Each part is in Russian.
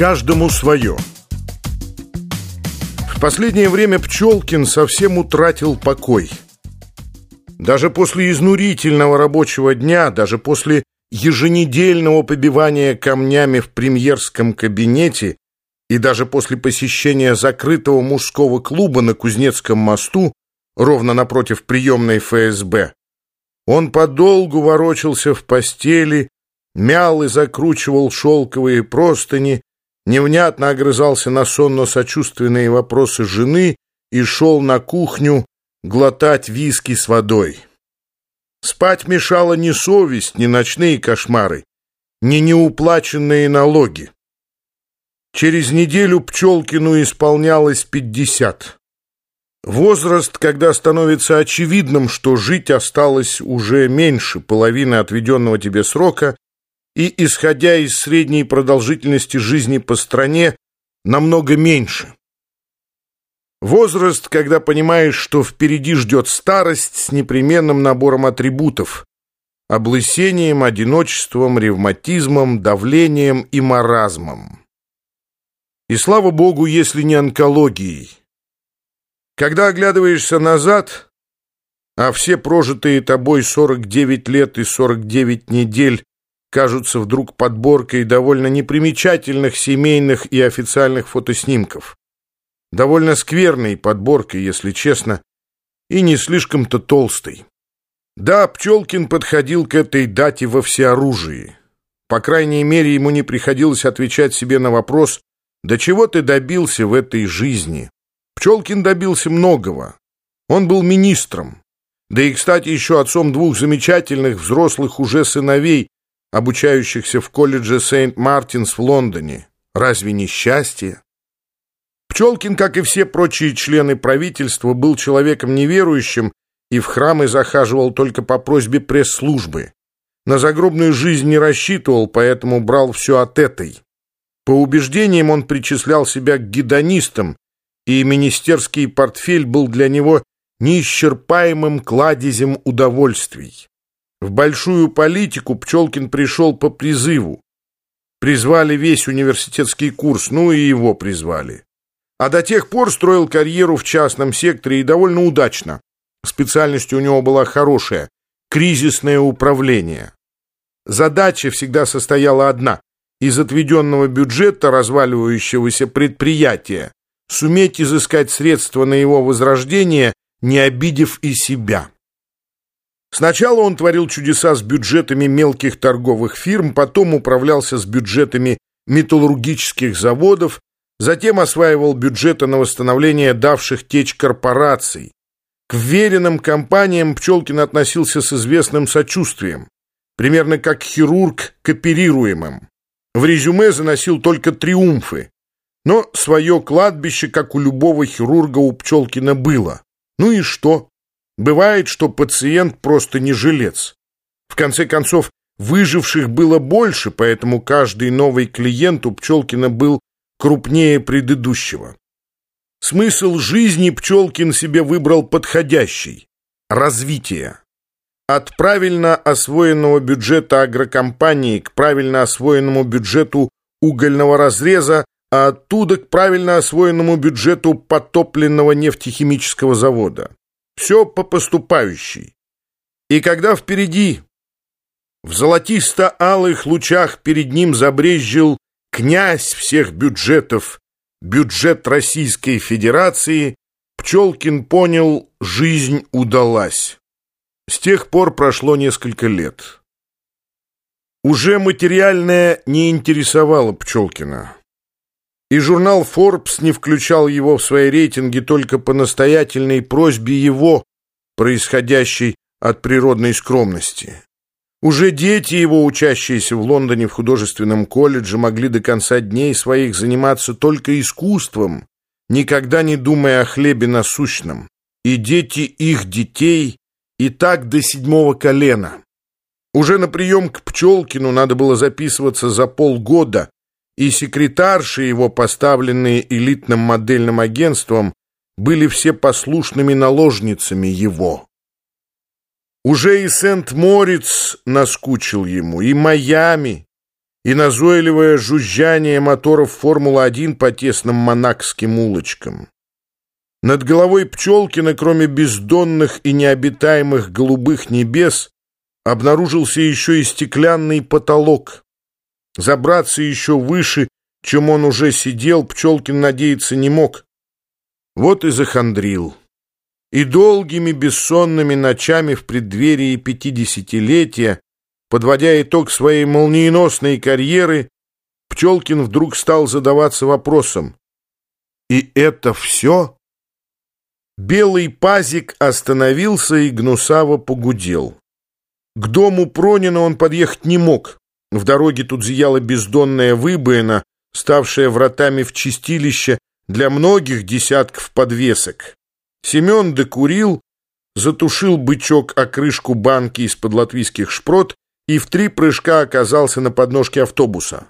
Каждому свое. В последнее время Пчелкин совсем утратил покой. Даже после изнурительного рабочего дня, даже после еженедельного побивания камнями в премьерском кабинете и даже после посещения закрытого мужского клуба на Кузнецком мосту, ровно напротив приемной ФСБ, он подолгу ворочался в постели, мял и закручивал шелковые простыни, невнятно огрызался на сонно-сочувственные вопросы жены и шел на кухню глотать виски с водой. Спать мешала не совесть, не ночные кошмары, не неуплаченные налоги. Через неделю Пчелкину исполнялось пятьдесят. Возраст, когда становится очевидным, что жить осталось уже меньше половины отведенного тебе срока, и, исходя из средней продолжительности жизни по стране, намного меньше. Возраст, когда понимаешь, что впереди ждет старость с непременным набором атрибутов, облысением, одиночеством, ревматизмом, давлением и маразмом. И слава богу, если не онкологией. Когда оглядываешься назад, а все прожитые тобой 49 лет и 49 недель кажутся вдруг подборкой довольно непримечательных семейных и официальных фотоснимков. Довольно скверной подборкой, если честно, и не слишком-то толстой. Да, Пчелкин подходил к этой дате во всеоружии. По крайней мере, ему не приходилось отвечать себе на вопрос, «Да чего ты добился в этой жизни?» Пчелкин добился многого. Он был министром. Да и, кстати, еще отцом двух замечательных взрослых уже сыновей, обучающихся в колледже Сент-Мартинс в Лондоне. Разве не счастье? Пчелкин, как и все прочие члены правительства, был человеком неверующим и в храмы захаживал только по просьбе пресс-службы. На загробную жизнь не рассчитывал, поэтому брал все от этой. По убеждениям он причислял себя к гедонистам, и министерский портфель был для него неисчерпаемым кладезем удовольствий. В большую политику Пчелкин пришел по призыву. Призвали весь университетский курс, ну и его призвали. А до тех пор строил карьеру в частном секторе и довольно удачно. Специальность у него была хорошая – кризисное управление. Задача всегда состояла одна – из отведенного бюджета разваливающегося предприятия суметь изыскать средства на его возрождение, не обидев и себя. Сначала он творил чудеса с бюджетами мелких торговых фирм, потом управлялся с бюджетами металлургических заводов, затем осваивал бюджеты на восстановление давших течь корпораций. К вверенным компаниям Пчелкин относился с известным сочувствием, примерно как хирург к оперируемым. В резюме заносил только триумфы, но свое кладбище, как у любого хирурга, у Пчелкина было. Ну и что? Бывает, что пациент просто не жилец. В конце концов, выживших было больше, поэтому каждый новый клиент у Пчелкина был крупнее предыдущего. Смысл жизни Пчелкин себе выбрал подходящий – развитие. От правильно освоенного бюджета агрокомпании к правильно освоенному бюджету угольного разреза, а оттуда к правильно освоенному бюджету потопленного нефтехимического завода. Все по поступающей. И когда впереди, в золотисто-алых лучах перед ним забрезжил князь всех бюджетов, бюджет Российской Федерации, Пчелкин понял, жизнь удалась. С тех пор прошло несколько лет. Уже материальное не интересовало Пчелкина. И журнал Forbes не включал его в свои рейтинги только по настоятельной просьбе его, происходящей от природной скромности. Уже дети его, учащиеся в Лондоне в художественном колледже, могли до конца дней своих заниматься только искусством, никогда не думая о хлебе насущном. И дети их детей и так до седьмого колена. Уже на прием к Пчелкину надо было записываться за полгода, и секретарши его, поставленные элитным модельным агентством, были все послушными наложницами его. Уже и Сент-Мориц наскучил ему, и Майами, и назойливое жужжание моторов Формулы-1 по тесным монакским улочкам. Над головой Пчелкина, кроме бездонных и необитаемых голубых небес, обнаружился еще и стеклянный потолок. Забраться еще выше, чем он уже сидел, Пчелкин надеяться не мог. Вот и захандрил. И долгими бессонными ночами в преддверии пятидесятилетия, подводя итог своей молниеносной карьеры, Пчелкин вдруг стал задаваться вопросом. «И это все?» Белый пазик остановился и гнусаво погудел. К дому Пронина он подъехать не мог. В дороге тут зияла бездонная выбоина, ставшая вратами в чистилище для многих десятков подвесок. Семен докурил, затушил бычок о крышку банки из-под латвийских шпрот и в три прыжка оказался на подножке автобуса.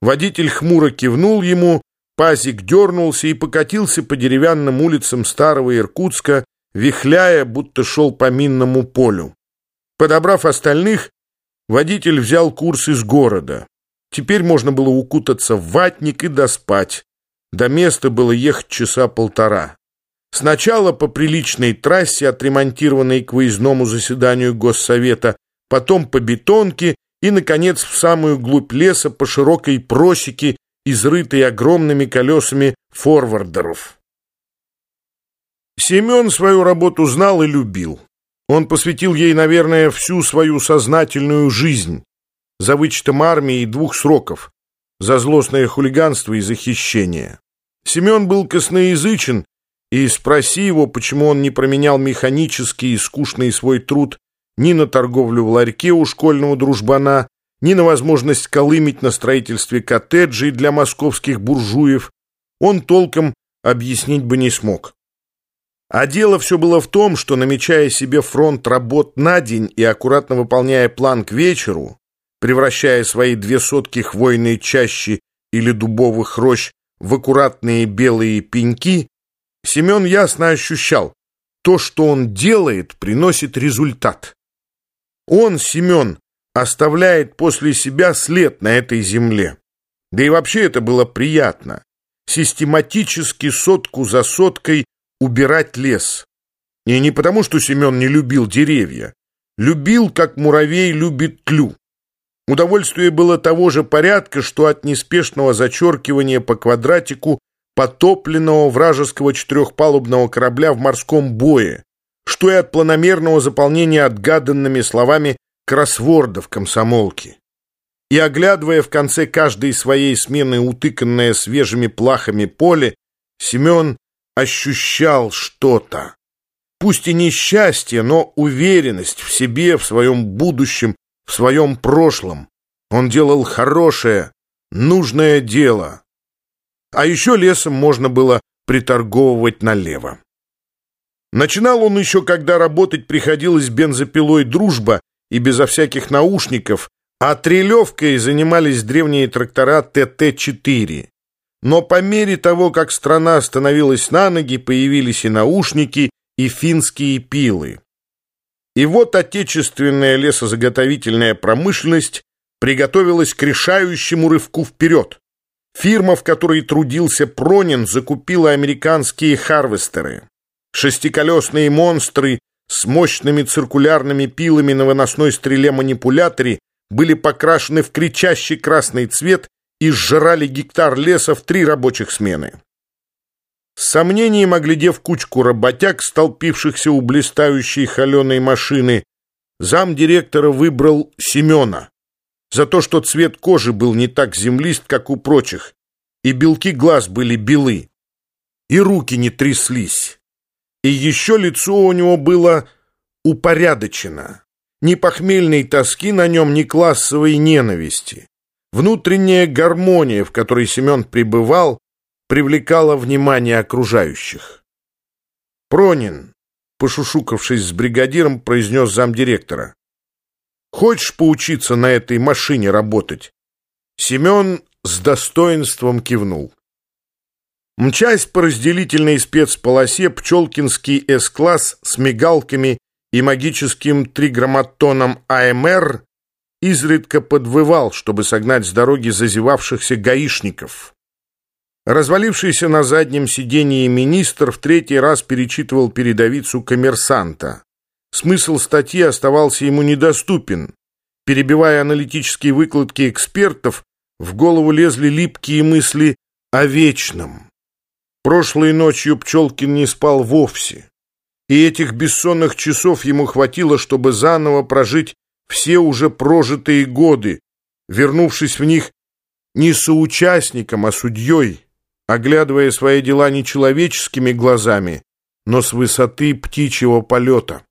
Водитель хмуро кивнул ему, Пазик дернулся и покатился по деревянным улицам старого Иркутска, вихляя, будто шел по минному полю. Подобрав остальных, водитель взял курс из города. Теперь можно было укутаться в ватник и доспать. До места было ехать часа полтора. Сначала по приличной трассе, отремонтированной к выездному заседанию Госсовета, потом по бетонке и, наконец, в самую глубь леса по широкой просеке, изрытой огромными колесами форвардеров. Семен свою работу знал и любил. Он посвятил ей, наверное, всю свою сознательную жизнь, за вычетом армии и двух сроков, за злостное хулиганство и за хищение. Семен был косноязычен, и спроси его, почему он не променял механический и скучный свой труд ни на торговлю в ларьке у школьного дружбана, ни на возможность колымить на строительстве коттеджей для московских буржуев, он толком объяснить бы не смог. А дело все было в том, что, намечая себе фронт работ на день и аккуратно выполняя план к вечеру, превращая свои две сотки хвойной чащи или дубовых рощ в аккуратные белые пеньки, Семен ясно ощущал, то, что он делает, приносит результат. Он, Семен, оставляет после себя след на этой земле. Да и вообще это было приятно. Систематически сотку за соткой убирать лес. И не потому, что Семен не любил деревья. Любил, как муравей любит тлю. Удовольствие было того же порядка, что от неспешного зачеркивания по квадратику потопленного вражеского четырехпалубного корабля в морском бое, что и от планомерного заполнения отгаданными словами кроссвордов комсомолки. И оглядывая в конце каждой своей смены утыканное свежими плахами поле, Семен ощущал что-то. Пусть и не счастье, но уверенность в себе, в своем будущем, в своем прошлом. Он делал хорошее, нужное дело. А еще лесом можно было приторговывать налево. Начинал он еще, когда работать приходилось бензопилой «Дружба» и безо всяких наушников, а трелевкой занимались древние трактора ТТ-4. Но по мере того, как страна становилась на ноги, появились и наушники, и финские пилы. И вот отечественная лесозаготовительная промышленность приготовилась к решающему рывку вперед. Фирма, в которой трудился Пронин, закупила американские харвестеры. Шестиколесные монстры с мощными циркулярными пилами на выносной стреле-манипуляторе были покрашены в кричащий красный цвет и сжирали гектар леса в три рабочих смены. С сомнением оглядев кучку работяг, столпившихся у блистающей холеной машины, замдиректора выбрал Семена за то, что цвет кожи был не так землист, как у прочих, и белки глаз были белы, и руки не тряслись, и еще лицо у него было упорядочено, ни похмельной тоски на нем, ни классовой ненависти. Внутренняя гармония, в которой Семен пребывал, привлекала внимание окружающих. «Пронин», пошушукавшись с бригадиром, произнес замдиректора. «Хочешь поучиться на этой машине работать?» Семен с достоинством кивнул. Мчась по разделительной спецполосе, Пчелкинский С-класс с мигалками и магическим триграмматоном АМР изредка подвывал, чтобы согнать с дороги зазевавшихся гаишников. Развалившийся на заднем сидении министр в третий раз перечитывал передовицу коммерсанта. Смысл статьи оставался ему недоступен. Перебивая аналитические выкладки экспертов, в голову лезли липкие мысли о вечном. Прошлой ночью Пчелкин не спал вовсе, и этих бессонных часов ему хватило, чтобы заново прожить все уже прожитые годы, вернувшись в них не соучастником, а судьей, оглядывая свои дела не человеческими глазами, но с высоты птичьего полета.